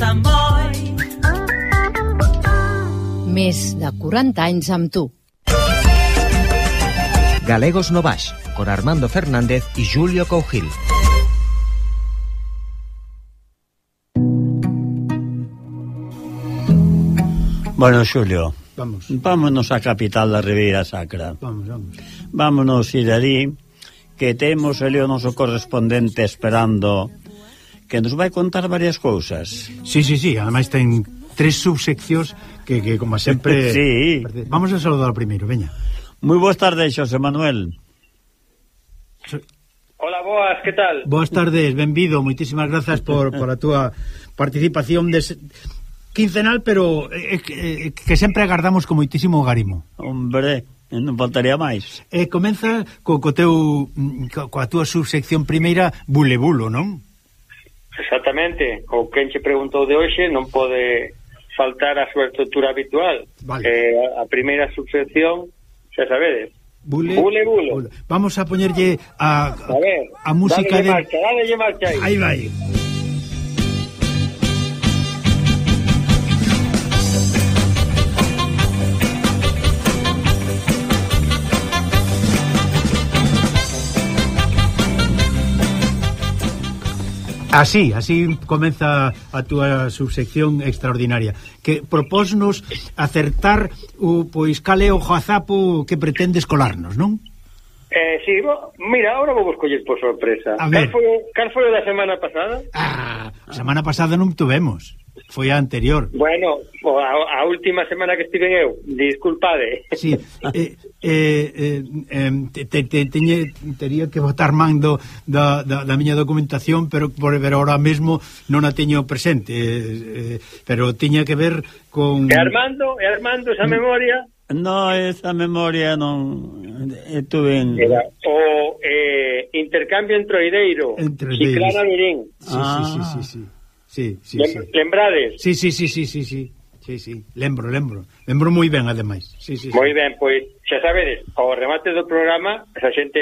Sant Boi. Més de 40 anys amb tu. Galegos no Baix, con Armando Fernández y Julio Cougil. Bueno, Xulio, Vamos, vámonos á capital da Ribeira Sacra. vamos, vamos. Vámonos ir ali, que temos ali o noso correspondente esperando que nos vai contar varias cousas. Sí, sí, sí, ademais ten tres subseccións que, que como sempre... sí. Vamos a saludar primeiro, veña. Moi boas tardes, Xosé Manuel. Hola, boas, que tal? Boas tardes, benvido, moitísimas grazas por, por a túa participación des, quincenal, pero eh, eh que, eh, que sempre agardamos con moitísimo garimo. Hombre, non faltaría máis. Eh, comeza co, co teu, mm, co, coa túa subsección primeira, Bulebulo, non? Exactamente, o quen che preguntou de hoxe non pode faltar a súa estrutura habitual. Vale. Eh, a primeira subsección, xa sabedes, Bule, bule, bule. Vamos a poñerlle a, a, a, ver, a música dale de... marcha, dale marcha aí. Aí vai. Así, así comeza a túa subsección extraordinaria que propósnos acertar o pois cal é o jazapo que pretendes colarnos, non? Eh, sí, bo, mira, ahora vou coller por sorpresa. A ver. Cal foi, cal foi da semana pasada? Ah, a semana pasada non tuvemos. Foi a anterior. Bueno, a, a última semana que estive eu, disculpade. Sí, eh, eh, eh, te, te, te, teñe, tería que botar man do, da, da, da miña documentación, pero por ver ahora mesmo non a teño presente, eh, eh, pero tiña que ver con... E Armando, e Armando, esa mm. memoria... No, esa memoria non eh, estuve en... Era o eh, intercambio entre Oireiro, entre Ciclana Mirín. Sí, ah. sí, sí, sí, sí. Ah sí, sí, Lem, sí. Lembrades? Sí, sí, sí, sí, sí, sí. Sí, sí, lembro, lembro. Lembro moi ben, ademais. Sí, sí, moi sí. ben, pois, xa sabedes, ao remate do programa, esa xente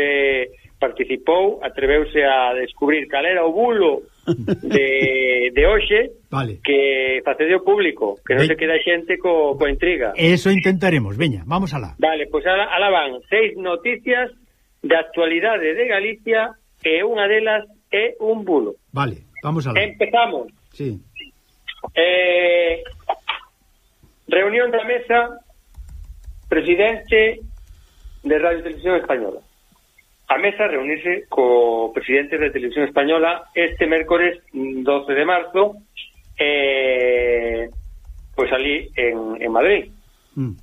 participou, atreveuse a descubrir cal era o bulo de, de hoxe vale. que facedeu público, que non se queda xente co, co intriga. Eso intentaremos, veña, vamos alá. Vale, pois alá, alá van seis noticias de actualidade de Galicia e unha delas é un bulo. Vale, vamos alá. Empezamos. Sí. Eh, reunión da mesa presidente de Radio Televisión Española. A mesa reunirse co presidente de Televisión Española este mércores 12 mm, de marzo eh, pois pues ali en, en Madrid. Mm.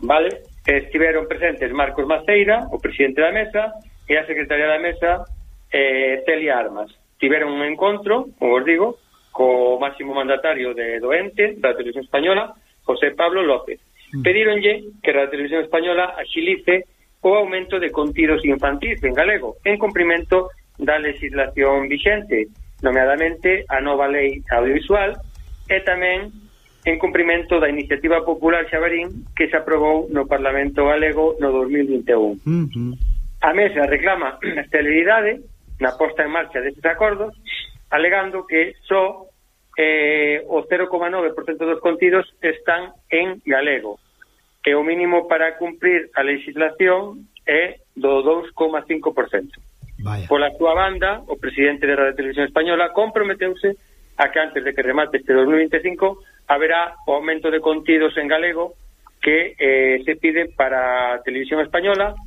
Vale? Estiveron presentes Marcos Maceira, o presidente da mesa, e a secretaria da mesa, eh, Celia Armas. Tiveron un encontro, como os digo, co máximo mandatario de doente da televisión española, José Pablo López. Mm. Pedíronlle que a televisión española axilice o aumento de contidos infantis en galego, en cumprimento da legislación vigente, nomeadamente a nova lei audiovisual, e tamén en cumprimento da iniciativa popular Xabarín que se aprobou no Parlamento Galego no 2021. Uh -huh. A mesa reclama celeridade na posta en marcha destes acordos, alegando que só eh, o 0,9% dos contidos están en galego e o mínimo para cumprir a legislación é do 2,5%. Vaya. Pola súa banda, o presidente de Radio Televisión Española comprometeuse a que antes de que remate este 2025 haberá o aumento de contidos en galego que eh, se pide para a Televisión Española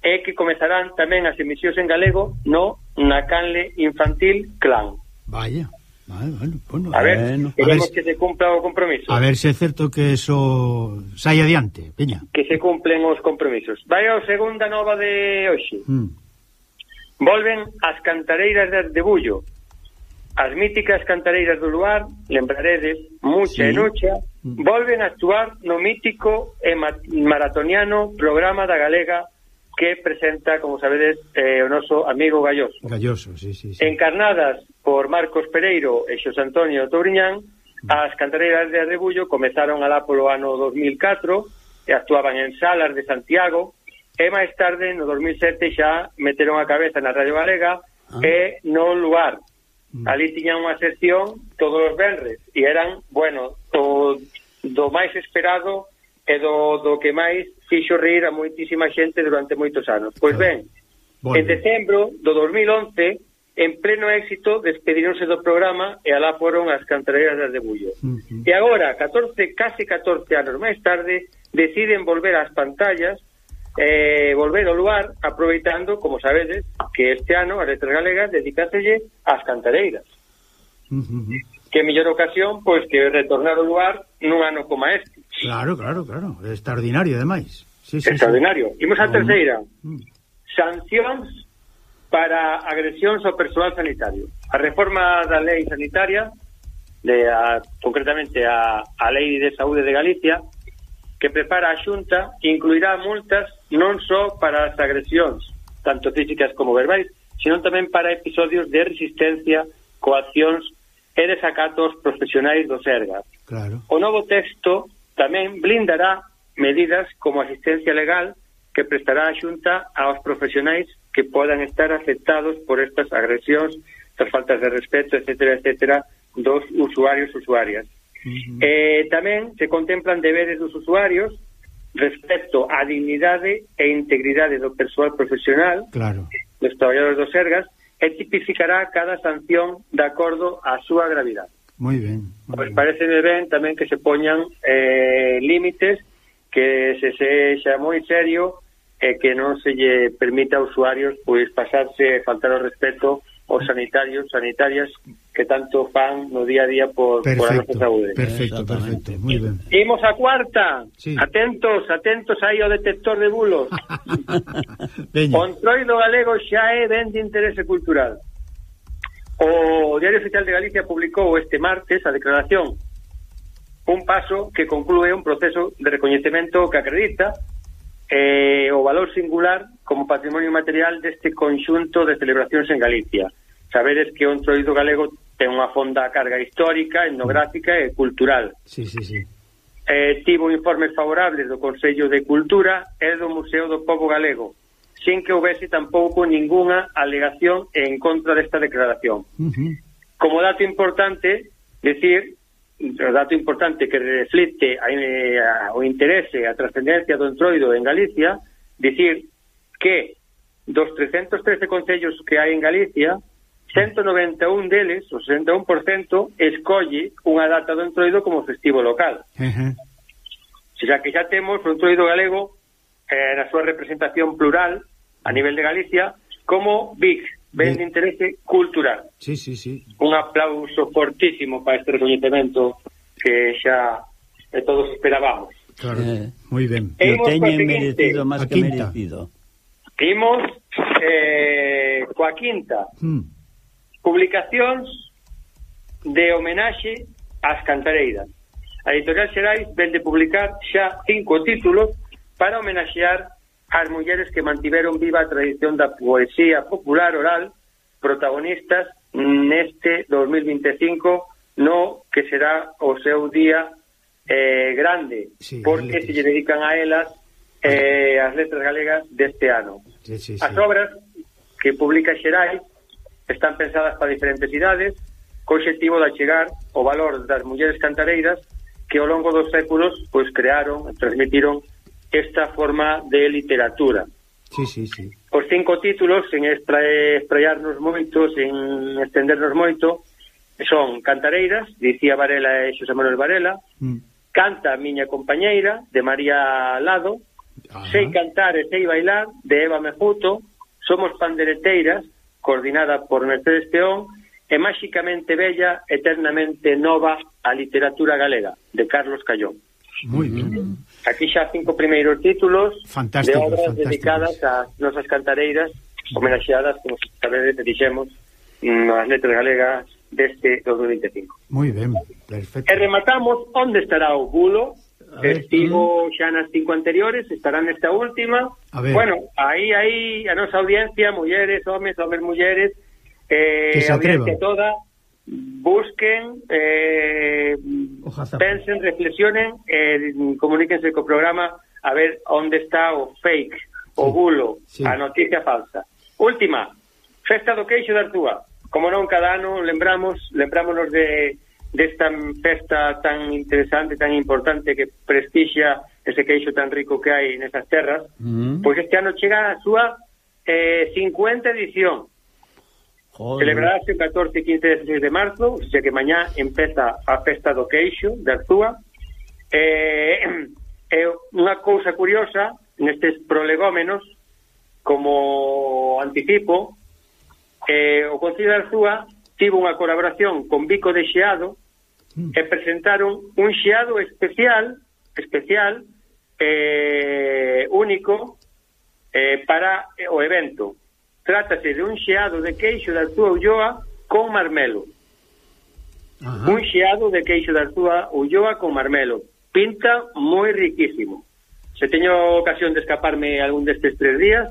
e que comezarán tamén as emisións en galego no na canle infantil clan. Vaya. Vale, bueno, bueno, a ver, bueno, queremos a ver, que se cumpla o compromiso. A ver se é certo que eso sai adiante, Peña. Que se cumplen os compromisos. Vai a segunda nova de hoxe. Mm. Volven as cantareiras de, de Bullo. As míticas cantareiras do lugar, lembraredes, Mucha sí. e Nucha, mm. volven a actuar no mítico e maratoniano programa da Galega que presenta, como sabedes, eh, o noso amigo Galloso. Galloso, sí, sí, sí. Encarnadas por Marcos Pereiro e Xos Antonio Touriñán, mm. as cantareiras de Arrebullo comezaron alá polo ano 2004 e actuaban en salas de Santiago e máis tarde, no 2007, xa meteron a cabeza na Radio Galega ah. e no lugar. Mm. Ali tiñan unha sección todos os venres e eran, bueno, o, do máis esperado e do, do que máis fixo reír a moitísima xente durante moitos anos. Pois ben, bueno. en decembro do 2011, en pleno éxito, despedironse do programa e alá foron as cantareiras das de Bullo. Uh -huh. E agora, 14, case 14 anos máis tarde, deciden volver ás pantallas eh, volver ao lugar aproveitando, como sabedes, que este ano a letras galegas dedicáselle ás cantareiras. Uh -huh. Que mellor ocasión, pois, que retornar ao lugar nun ano como este. Claro, claro, claro. Extraordinario, ademais. Sí, sí, Extraordinario. Sí. Imos á terceira. Mm. Sancións para agresións ao persoal sanitario. A reforma da lei sanitaria, de a, concretamente a, a lei de saúde de Galicia, que prepara a Xunta, incluirá multas non só para as agresións, tanto físicas como verbais, sino tamén para episodios de resistencia, coaccións e desacatos profesionais do SERGA. Claro. O novo texto Tamén blindará medidas como asistencia legal que prestará a Xunta aos profesionais que podan estar afectados por estas agresións, estas faltas de respeto, etcétera, etcétera, dos usuarios usuarias. Uh -huh. eh, tamén se contemplan deberes dos usuarios respecto á dignidade e integridade do persoal profesional claro. dos traballadores dos Sergas e tipificará cada sanción de acordo á súa gravidade. Moi ben. Pois parece pareceme ben tamén que se poñan eh, límites que se sexa moi serio e que non se lle permita a usuarios pois pasarse faltar o respeto aos sanitarios, sanitarias que tanto fan no día a día por, perfecto, por a nosa saúde. Perfecto, perfecto, moi ben. Imos a cuarta. Sí. Atentos, atentos aí ao detector de bulos. Veña. O do galego xa é ben de interese cultural. O Diario Oficial de Galicia publicou este martes a declaración un paso que conclúe un proceso de recoñecemento que acredita eh, o valor singular como patrimonio material deste conxunto de celebracións en Galicia. Saberes que o entroido galego ten unha fonda carga histórica, etnográfica e cultural. Sí, sí, sí. Eh, tivo informes favorables do Consello de Cultura e do Museo do Pobo Galego, sin que houvese tampouco ningunha alegación en contra desta declaración. Uh -huh. Como dato importante, decir, o dato importante que reflite a, eh, a, o interese, a trascendencia do entroido en Galicia, decir que dos 313 concellos que hai en Galicia, 191 deles, o 61%, escolle unha data do entroido como festivo local. Uh -huh. O sea que xa temos o entroido galego eh, na súa representación plural a nivel de Galicia como BIC, Ben de Interese Cultural. Sí, sí, sí. Un aplauso fortísimo para este recoñecemento que xa eh, todos esperábamos. Claro, eh, moi ben. Lo teñen merecido máis que quinta. merecido. Imos eh, coa quinta. Hmm. Publicacións de homenaxe ás cantareiras. A Editorial Xerais vende publicar xa cinco títulos para homenaxear as mulleres que mantiveron viva a tradición da poesía popular oral protagonistas neste 2025 no que será o seu día eh, grande sí, porque se lle dedican a elas eh, as letras galegas deste ano. Sí, sí, sí. As obras que publica Xerais están pensadas para diferentes idades co objetivo de achegar o valor das mulleres cantareiras que ao longo dos séculos pois crearon e transmitiron esta forma de literatura. Sí, sí, sí. Os cinco títulos, sen esprayarnos moito, sen extendernos moito, son Cantareiras, dicía Varela e Xosé Manuel Varela, mm. Canta a miña compañeira, de María Lado, Ajá. Sei cantar e sei bailar, de Eva Mejuto, Somos pandereteiras, coordinada por Mercedes Peón, e máxicamente bella, eternamente nova a literatura galega, de Carlos Callón. Moi ben. Aquí xa cinco primeiros títulos fantástico, de obras fantástico. dedicadas ás nosas cantareiras homenaxeadas, como sabedes, dixemos, nas letras galegas deste 2025. Moi ben, perfecto. E rematamos onde estará o bulo, Estivo xa nas cinco anteriores, estará nesta última. A ver. Bueno, aí aí a nosa audiencia, mulleres, homes, homes, mulleres, eh, que se atreva. toda, busquen, eh, pensen, reflexionen, eh, comuníquense co programa a ver onde está o fake, sí, o bulo, sí. a noticia falsa. Última, Festa do Queixo da Artúa. Como non, cada ano lembramos, lembrámonos de desta festa tan interesante, tan importante que prestixia ese queixo tan rico que hai nesas terras, mm. pois este ano chega a súa eh, 50 edición. Joder. Celebrarase o 14, 15 e 16 de marzo, xa que mañá empeza a festa do queixo de Arzúa. Eh, eh, unha cousa curiosa nestes prolegómenos, como anticipo, eh, o Concello de Arzúa tivo unha colaboración con Vico de Xeado mm. e presentaron un xeado especial especial eh, único eh, para o evento Trátase de un xeado de queixo da súa ulloa con marmelo. Ajá. Un xeado de queixo da súa ulloa con marmelo. Pinta moi riquísimo. Se teño ocasión de escaparme algún destes tres días,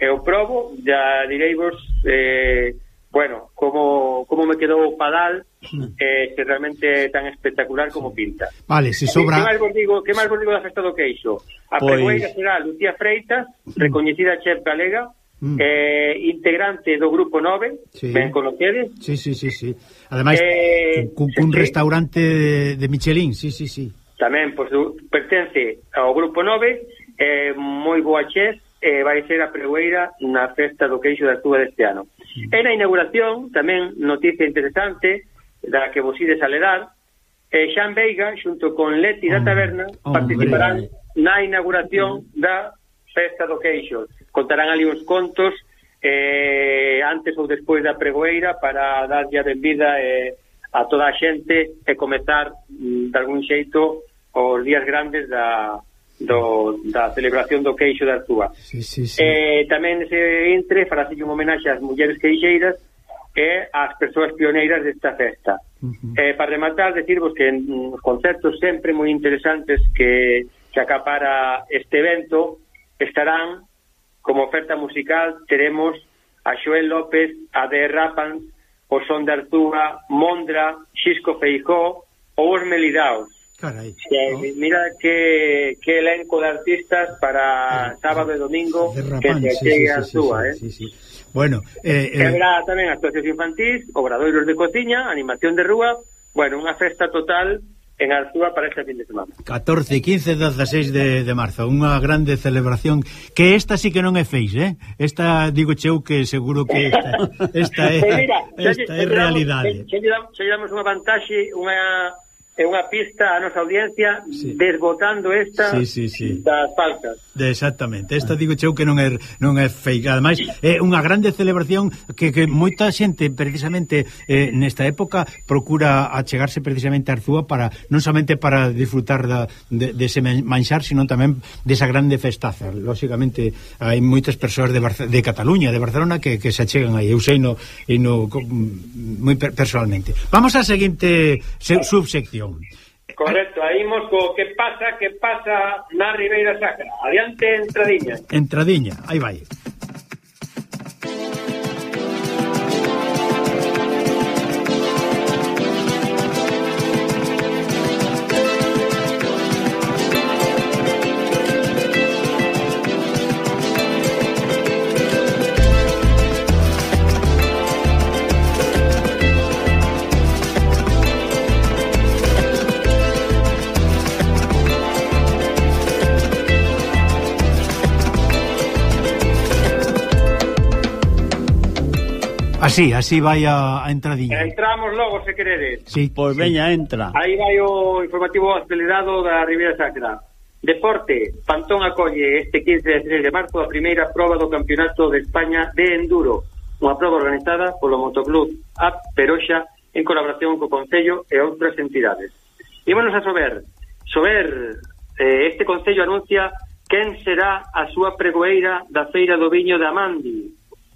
e o probo, ya direi vos, eh, bueno, como, como me quedou o padal, hmm. eh, que realmente tan espectacular como pinta. Vale, se eh, sobra... Que máis vos digo, que máis vos digo da festa do queixo? A pues... pregoeira será Lucía Freitas, hmm. recoñecida chef galega, mm. eh, integrante do Grupo 9, sí. ben conocedes. Sí, sí, sí, sí. Ademais, eh, cun, cun sí, restaurante de, de Michelin, sí, sí, sí. Tamén pois, pertence ao Grupo 9, eh, moi boa chef, eh, vai ser a pregueira na festa do queixo da Túa deste ano. Sí. E na inauguración, tamén noticia interesante, da que vos ides a ledar, eh, Xan Veiga, xunto con Leti da Taberna, Hombre. participarán na inauguración da Festa do Queixo. Contarán ali uns contos eh, antes ou despois da pregoeira para darlle a benvida eh, a toda a xente e comezar mm, de algún xeito os días grandes da, do, da celebración do queixo da Artúa. Sí, sí, sí. Eh, tamén se entre faraselle un homenaxe ás mulleres queixeiras e ás persoas pioneiras desta festa. Uh -huh. eh, para rematar, decirvos que mm, os concertos sempre moi interesantes que, que acapara este evento estarán como oferta musical teremos a Xoel López, a De Rapans, o Son de Artúa, Mondra, Xisco Feijó ou os Melidaos. Carai, que, no. Mira que, que elenco de artistas para ah, ah sábado e domingo que se chegue sí, a Arzúa. Sí, sí, eh? sí, sí. Bueno, eh, eh... Habrá tamén actuacións infantís, obradoiros de cociña, animación de rúa, bueno, unha festa total en Arzúa para este fin de semana. 14, 15, 16 de, de marzo, unha grande celebración que esta sí que non é feix, eh? Esta digo cheu que seguro que esta, esta é mira, esta xe, é xe, realidade. Se lle damos, damos unha vantaxe, unha é unha pista a nosa audiencia sí. desbotando esta sí, sí, sí. das falsas. De exactamente. Esta digo cheu que non é non é feiga, ademais é unha grande celebración que, que moita xente precisamente eh, nesta época procura achegarse precisamente a Arzúa para non somente para disfrutar da de, dese de manxar, sino tamén desa grande festaza. Lógicamente hai moitas persoas de Barce de Cataluña, de Barcelona que, que se achegan aí. Eu sei no e no mm, moi personalmente. Vamos á seguinte subsección. Correcto, aí imos co que pasa, que pasa na Ribeira Sacra. Adiante, entradiña. Entradiña, aí vai. Así, así vai a, a entradinha. Entramos logo, se queredes. Sí, pois sí. veña, entra. Aí vai o informativo acelerado da Ribeira Sacra. Deporte, Pantón acolle este 15 de 16 de marzo a primeira proba do Campeonato de España de Enduro, unha proba organizada polo Motoclub a Peroxa en colaboración co Concello e outras entidades. Ímonos a sober. Sober, eh, este Concello anuncia quen será a súa pregoeira da Feira do Viño de Amandi,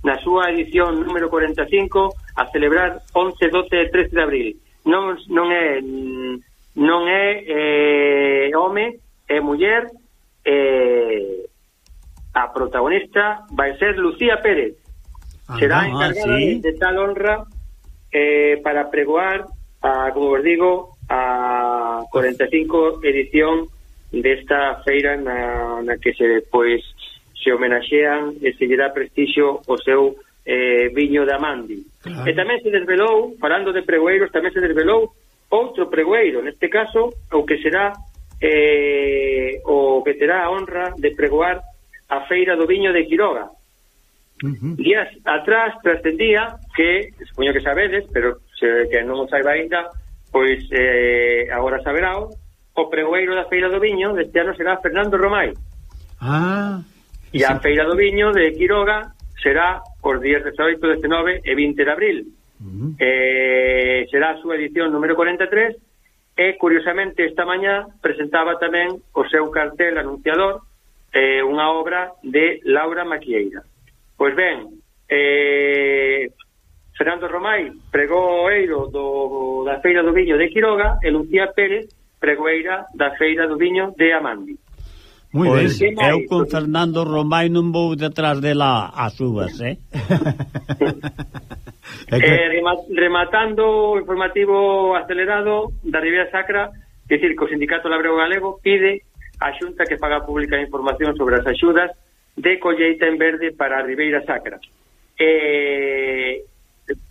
na súa edición número 45 a celebrar 11, 12 e 13 de abril. Non, non é non é eh, home, é muller, eh, a protagonista vai ser Lucía Pérez. Ah, Será ah, encargada ah, sí. de, de tal honra eh, para pregoar, a, como vos digo, a 45 edición desta feira na, na que se, pois, se homenaxean e se lle dá prestixio o seu eh, viño da Mandi. Claro. E tamén se desvelou, falando de pregoeiros, tamén se desvelou outro pregoeiro, neste caso, o que será eh, o que terá a honra de pregoar a Feira do Viño de Quiroga. Uh -huh. Días atrás trascendía que, supoño que sabedes, pero se, que non o saiba ainda, pois eh, agora saberá o pregoeiro da Feira do Viño deste ano será Fernando Romai. Ah, E a. Feira do Viño de Quiroga será os días 18, 19 e 20 de abril. Uh -huh. eh, será a súa edición número 43 e, curiosamente, esta mañá presentaba tamén o seu cartel anunciador eh, unha obra de Laura Maquieira. Pois ben, eh, Fernando Romai, eiro do, da Feira do Viño de Quiroga, e Lucía Pérez, pregoeira da Feira do Viño de Amandi. Moi ben. Eu con Fernando Romai non vou detrás dela as uvas, eh? é que... eh rematando o informativo acelerado da Ribeira Sacra, que decir que o Sindicato Labrego Galego pide a Xunta que faga pública información sobre as axudas de colleita en verde para a Ribeira Sacra. Eh,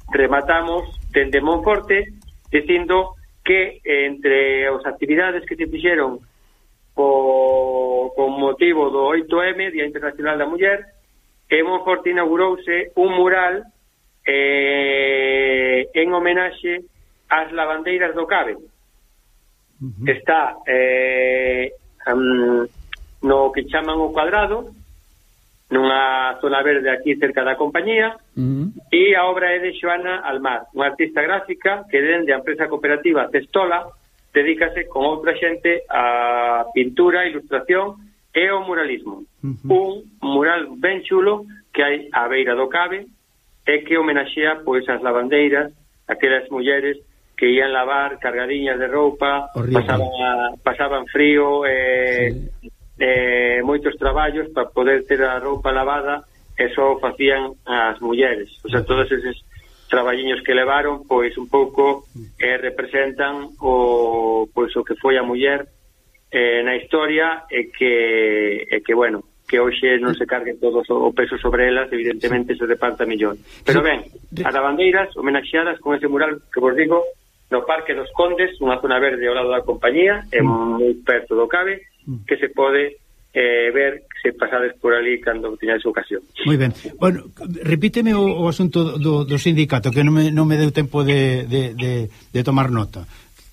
rematamos dende Monforte dicindo que entre as actividades que se fixeron co, con motivo do 8M, Día Internacional da Muller, que Monforte inaugurouse un mural eh, en homenaxe ás lavandeiras do Caben. Uh -huh. Está eh, um, no que chaman o cuadrado, nunha zona verde aquí cerca da compañía, uh e a obra é de Xoana Almar, unha artista gráfica que dende a empresa cooperativa Testola dedícase con outra xente a pintura, ilustración e o muralismo. Uh -huh. Un mural ben chulo que hai a beira do Cabe e que homenaxea pois as lavandeiras, aquelas mulleres que ian lavar cargadiñas de roupa, Horrible. pasaban, a, pasaban frío, eh, sí. eh, moitos traballos para poder ter a roupa lavada, eso facían as mulleres. O sea, todos eses traballiños que levaron pois un pouco eh, representan o pois o que foi a muller eh, na historia e que e que bueno que hoxe non se cargue todo o peso sobre elas, evidentemente se reparta millón. Pero ben, as bandeiras homenaxeadas con ese mural que vos digo no Parque dos Condes, unha zona verde ao lado da compañía, é mm. moi perto do Cabe, mm. que se pode eh, ver se pasades por ali cando teñades ocasión. Moi ben. Bueno, repíteme o, o asunto do, do sindicato que non me, non me deu tempo de, de, de, de tomar nota.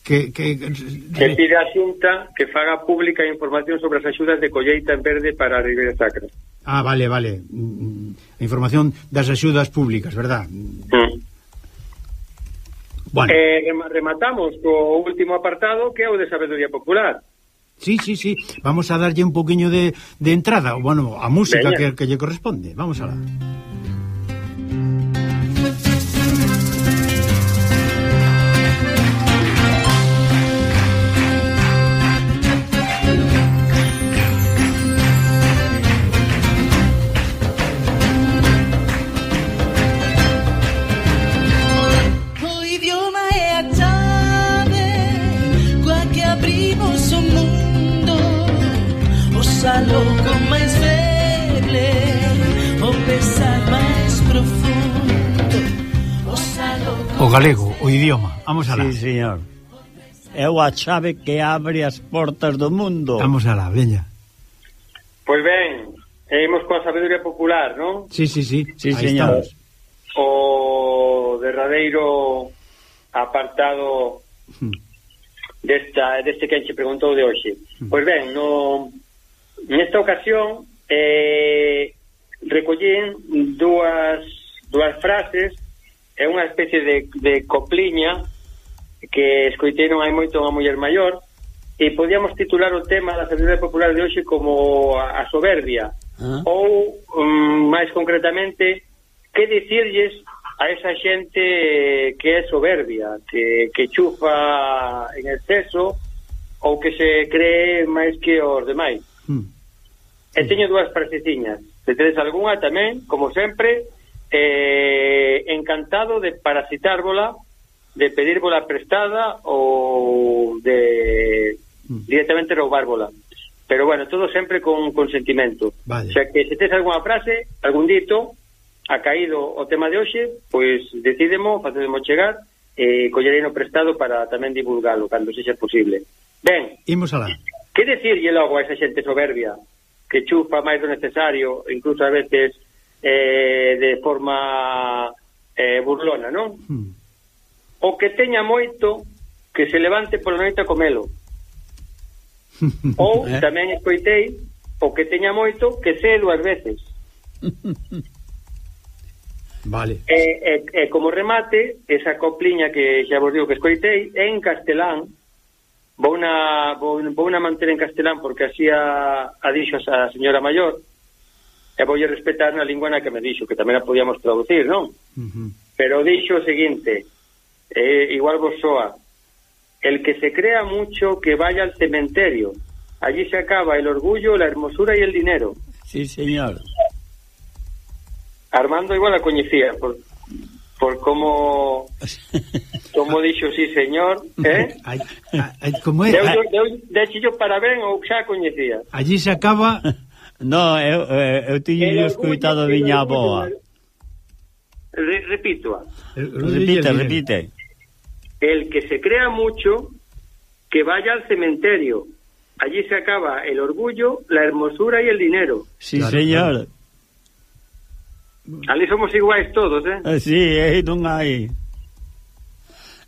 Que, que, que pide a Xunta que faga pública información sobre as axudas de colleita en verde para a Ribeira Sacra. Ah, vale, vale. A información das axudas públicas, verdad? Mm. Bueno. Eh, rematamos co último apartado que é o de sabedoría popular. Sí, sí, sí. Vamos a darlle un poquinho de, de entrada, bueno, a música Veña. que, que lle corresponde. Vamos a la... galego, o idioma. Vamos alá. Sí, señor. É a chave que abre as portas do mundo. Vamos alá, veña. Pois ben, imos coa sabiduría popular, non? Sí, sí, sí. sí Aí señor. Estamos. O derradeiro apartado hmm. desta, deste que se preguntou de hoxe. Hmm. Pois ben, no, nesta ocasión eh, recollín dúas, dúas frases é unha especie de, de copliña que escoitei non hai moito unha muller maior e podíamos titular o tema da sabedoria popular de hoxe como a, a soberbia. Ah. ou um, máis concretamente que dicirlles a esa xente que é soberbia que, que chufa en exceso ou que se cree máis que os demais. Uh e teño dúas fraseciñas se tedes algunha tamén, como sempre eh, encantado de parasitárvola, de pedírvola prestada ou de mm. directamente roubárvola. Pero bueno, todo sempre con consentimento. Vale. O sea que se tes algunha frase, algún dito, ha caído o tema de hoxe, pois decidemo, facedemo chegar, e eh, collereino prestado para tamén divulgalo, cando sexa posible. Ben, imos alá. Que decirlle logo a esa xente soberbia, que chupa máis do necesario, incluso a veces eh, de forma eh, burlona, non? Hmm. O que teña moito que se levante pola noite a comelo. Ou eh? tamén escoitei o que teña moito que se dúas veces. Vale. E, e, e como remate, esa copliña que xa vos digo que escoitei en castelán, vou na, vou, vou na manter en castelán porque así a, a dixo a señora maior, e vou respetar na lingua na que me dixo, que tamén a podíamos traducir, non? Ujú. Pero dixo o seguinte, eh, igual vos soa, el que se crea mucho que vaya al cementerio, allí se acaba el orgullo, la hermosura y el dinero. Sí, señor. Armando igual la coñecía por, por como como dixo sí señor, eh? Ai, ai, como é? Deu, A- deu, deu parabén ou xa coñecía. Allí se acaba No, eu, eu, eu tiño escuitado viña boa. Re, repito. Repite, repite. El que se crea mucho, que vaya al cementerio. Allí se acaba el orgullo, la hermosura y el dinero. Sí, claro, señor. Claro. Ali somos iguais todos, eh? eh sí, aí non hai...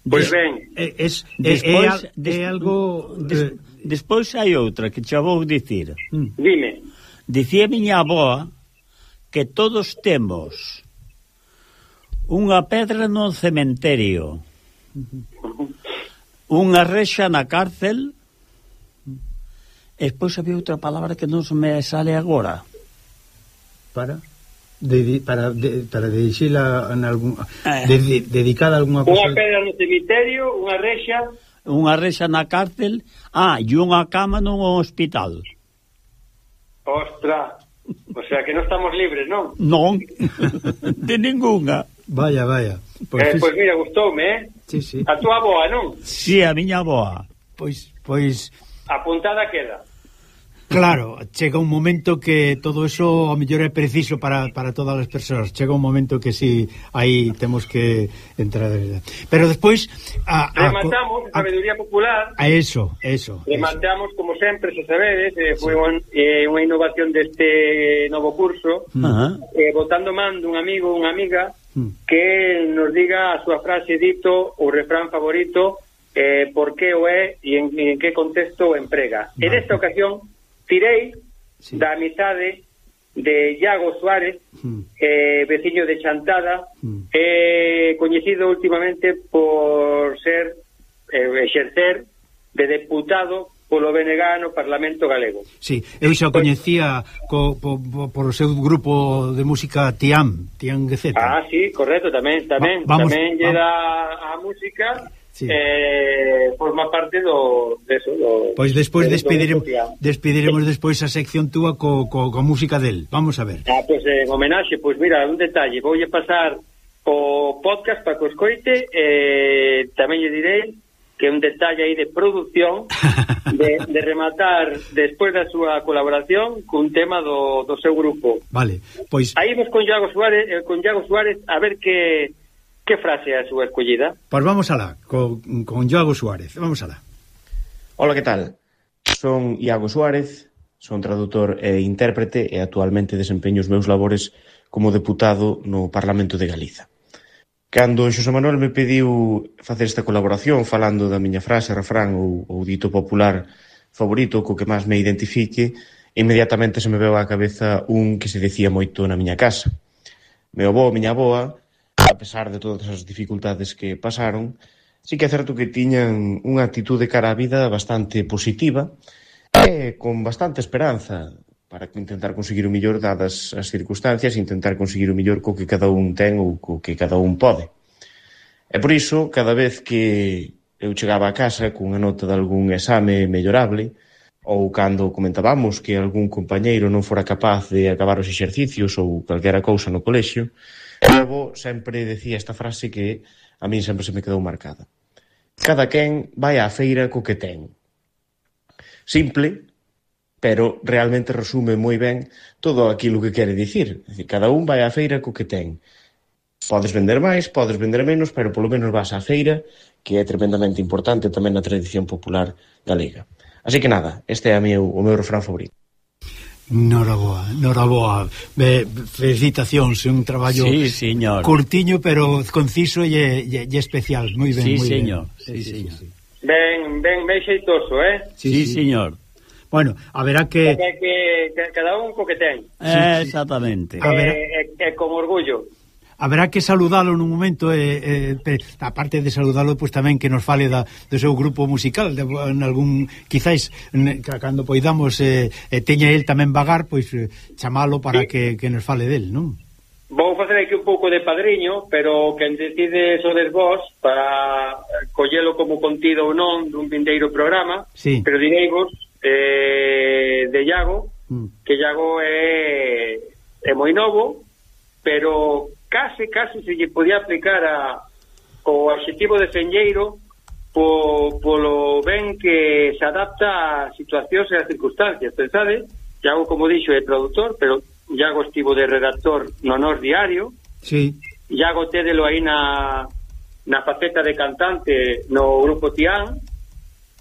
Pois pues eh, ben, eh, es, despois, é, é, é algo... Des, despois hai outra que xa vou dicir. Mm. Dime. Dicía miña aboa que todos temos unha pedra no cementerio, unha rexa na cárcel, e despois había outra palabra que non me sale agora. Para? De, para de, para dirixila en algún, eh. de, de, dedicada a algunha cosa... Unha pedra no cemiterio, unha rexa... Unha rexa na cárcel, ah, e unha cama nun hospital. Ostra, o sea que non estamos libres, non? Non, de ningunha. Vaya, vaya. Pois, eh, pois mira, gustoume, eh? Sí, sí. A túa boa, non? Si, sí, a miña boa. Pois, pois... Apuntada queda. Claro, chega un momento que todo eso ao mellor é preciso para, para todas as persoas. Chega un momento que si sí, aí temos que entrar. Pero despois a, a rematamos a, a sabeduría popular. A eso, eso. Rematamos eso. como sempre, se sabedes, eh, foi sí. un, eh, unha innovación deste novo curso, mm. uh -huh. eh, botando man dun amigo, unha amiga mm. que nos diga a súa frase dito ou refrán favorito eh, por que o é e en, en que contexto o emprega. Vale. En esta ocasión tirei sí. da amizade de Iago Suárez, mm. eh, veciño de Chantada, mm. eh, coñecido últimamente por ser, eh, exercer de deputado polo BNG no Parlamento Galego. Sí, eu xa o coñecía co, po, po, por o seu grupo de música Tiam, Tiam Geceta. Ah, sí, correcto, tamén, tamén, Va, vamos, tamén lle dá a música sí. eh, forma parte do, deso, do Pois despois de, despediremos despediremos sí. despois a sección túa co, co, co música del. Vamos a ver. Ah, pois pues, eh, en homenaxe, pois pues, mira, un detalle, voulle pasar o podcast para que escoite eh, tamén lle direi que un detalle aí de produción de, de rematar despois da súa colaboración cun tema do, do seu grupo. Vale, pois... Aí vos con Iago Suárez, eh, con Iago Suárez a ver que Que frase é a súa escollida? Pois vamos alá, con, con Iago Suárez. Vamos alá. Hola, que tal? Son Iago Suárez, son traductor e intérprete e actualmente desempeño os meus labores como deputado no Parlamento de Galiza. Cando Xosé Manuel me pediu facer esta colaboración falando da miña frase, refrán ou, ou dito popular favorito co que máis me identifique, inmediatamente se me veu á cabeza un que se decía moito na miña casa. Meu avó, miña aboa, a pesar de todas as dificultades que pasaron, sí que é certo que tiñan unha actitude cara á vida bastante positiva e con bastante esperanza para intentar conseguir o millor dadas as circunstancias, intentar conseguir o millor co que cada un ten ou co que cada un pode. E por iso, cada vez que eu chegaba a casa cunha nota de algún exame mellorable, ou cando comentábamos que algún compañeiro non fora capaz de acabar os exercicios ou calquera cousa no colexio, meu avó sempre decía esta frase que a min sempre se me quedou marcada. Cada quen vai á feira co que ten. Simple, pero realmente resume moi ben todo aquilo que quere dicir. dicir. cada un vai á feira co que ten. Podes vender máis, podes vender menos, pero polo menos vas á feira, que é tremendamente importante tamén na tradición popular galega. Así que nada, este é a meu, o meu refrán favorito. Noraboa, noraboa. Be, felicitacións, un traballo sí, señor. curtiño pero conciso e, e, e especial. Moi ben, sí, moi señor. ben. Sí, señor. Sí. Ben, ben, ben xeitoso, eh? Sí, sí, sí, señor. Bueno, haberá que... Que, que, que cada un co que ten. Eh, sí. Exactamente. E, e, e con orgullo haberá que saludalo nun momento e, eh, eh, aparte de saludalo pois pues, tamén que nos fale da, do seu grupo musical de, en algún quizáis ne, cando poidamos eh, eh, teña el tamén vagar pois eh, chamalo para sí. que, que nos fale del non? Vou facer aquí un pouco de padriño, pero quen decide sodes vos para eh, collelo como contido ou non dun vindeiro programa, sí. pero direi vos eh, de Iago, mm. que Iago é, é moi novo, pero case, case se lle podía aplicar a, o adxetivo de Senlleiro po, polo ben que se adapta a situacións e a circunstancias, pensade? Iago, como dixo, é traductor, pero Iago estivo de redactor no Nos Diario. Sí. Iago tédelo aí na, na faceta de cantante no Grupo Tián.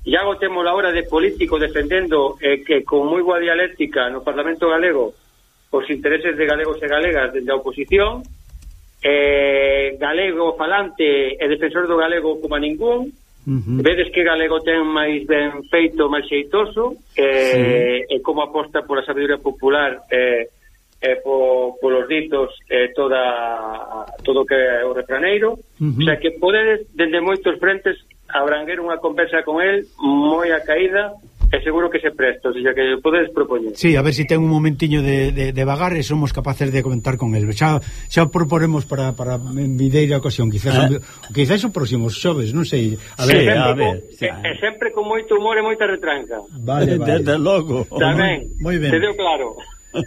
Iago temos a hora de político defendendo eh, que con moi boa dialéctica no Parlamento Galego os intereses de galegos e galegas desde a oposición eh, galego falante e defensor do galego como a ningún, Uh -huh. Vedes que galego ten máis ben feito, máis xeitoso eh, sí. e como aposta pola sabiduría popular eh, eh, po, polos ditos eh, toda, todo que é o refraneiro uh -huh. o sea que podedes dende moitos frentes abranguer unha conversa con el moi a caída e seguro que se presta, o sea, que podes propoñer. Sí, a ver se si ten un momentiño de, de, de vagar e somos capaces de comentar con el. Xa, xa proporemos para, para videira ocasión, quizás, eh? Ah. quizás o próximo xoves, non sei. A ver, sí, a ver. Con, e, e sempre con moito humor e moita retranca. Vale, vale. Desde logo. Tamén, moi ben. Te deu claro.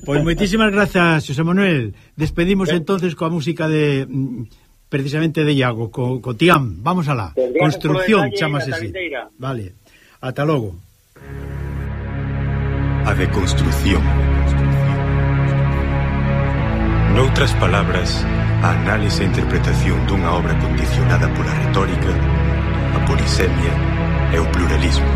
Pois moitísimas grazas, José Manuel. Despedimos ben. entonces coa música de mm, precisamente de Iago, co, co Tiam. Vamos alá. Construción, chamase así. Vale. Ata logo. A deconstrución. Noutras palabras, a análise e interpretación dunha obra condicionada pola retórica, a polisemia e o pluralismo.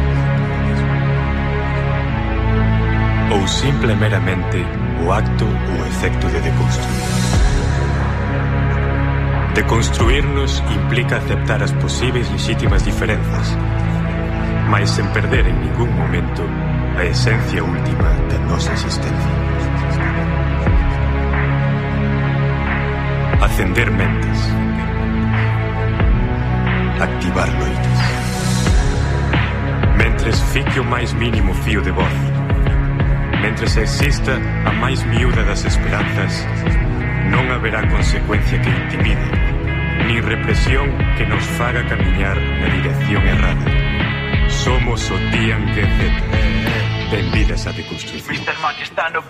Ou simple meramente o acto ou efecto de deconstruir. Deconstruirnos implica aceptar as posíveis legítimas diferenzas, mais sen perder en ningún momento a esencia última da nosa existencia. Acender mentes. Activar loitas. Mentres fique o máis mínimo fío de voz. Mentres exista a máis miúda das esperanzas, non haberá consecuencia que intimide, ni represión que nos faga camiñar na dirección errada. Somos o que Benvidas a deconstruir. Mr. Mac está no.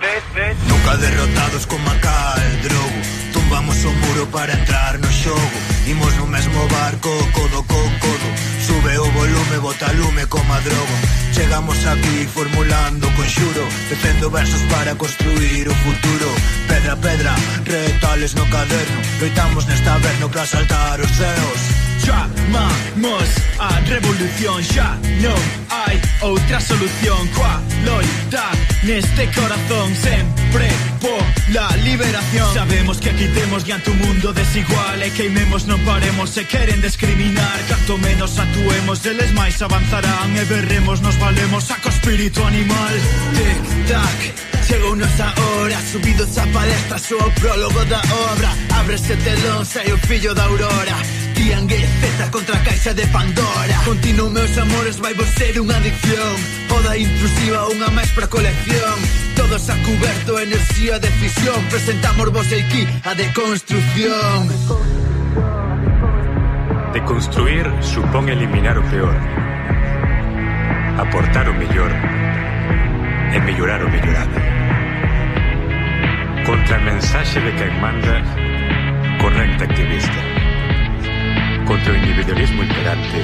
Nunca derrotados con Macal, Drogo. Tumbamos o muro para entrar no xogo. Imos no mesmo barco, codo con codo. Sube o volume, bota lume como a drogo. Chegamos aquí formulando conxuro Tecendo versos para construir o futuro Pedra, pedra, retales no caderno Loitamos nesta verno para saltar os ceos Chamamos a revolución Xa non hai outra solución. Coa loita neste corazón Sempre pola liberación. Sabemos que aquí temos diante un mundo desigual E queimemos non paremos se queren discriminar. Canto menos actuemos deles máis avanzarán E berremos, nos valemos a co espírito animal. Tic tac chegou nosa hora, subidos a palestra, sou o prólogo da obra Abre ese telón, sai o fillo da aurora. Tiangueceta contra a caixa de Pandora. Continuo meus amores vai vos ser unha adicción. Oda intrusiva unha máis pra colección. Todos a cuberto, enerxía de fisión. Presentamos vos aquí a deconstrucción. Deconstruir supón eliminar o peor. Aportar o mellor E mellorar o mellorado. Contra a mensaxe de quen manda Correcta activista Contra o individualismo imperante.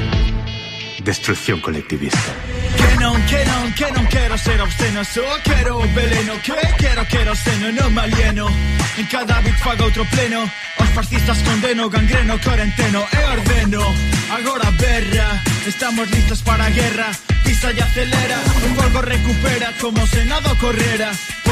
Destrucción colectivista. Que non, que non, que non quero ser obsceno Só quero veleno, que quero quero seno Non me alieno, en cada bit fago outro pleno. Os fascistas condeno, gangreno, corenteno E ordeno, agora berra. Estamos listos para guerra. Pisa e acelera, o polvo recupera Como se nada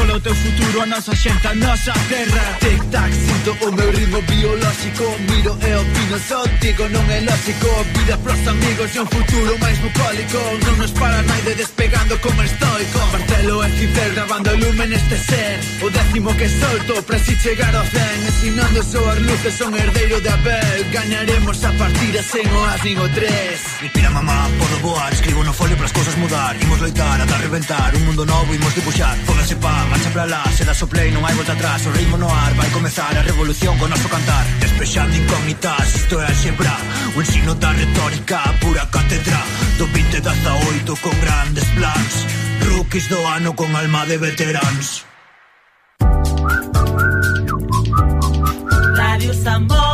Controla o teu futuro, a nosa xente, a nosa terra. Tic-tac, sinto o meu ritmo biolóxico Miro e opino, só digo, non é lógico. Vida pros amigos e un futuro máis bucólico. Non nos para naide despegando como estoico. Martelo e cincel grabando o lume neste ser. O décimo que solto para si chegar ao cen Ensinando soar luces, son um herdeiro de Abel. Gañaremos a partida sen o as nin o tres Respira mamá, podo voar, escribo no folio para as cousas mudar. Imos loitar ata reventar, un mundo novo imos dibuixar. Fogas pa, marcha para lá Se das o play non hai volta atrás. O ritmo no ar vai comezar a revolución con noso cantar. Despexando incógnitas, isto é alxebra O ensino da retórica, pura cátedra. Do 20 da 18 con grandes plans Rookies do ano con alma de veterans. Radio Sambo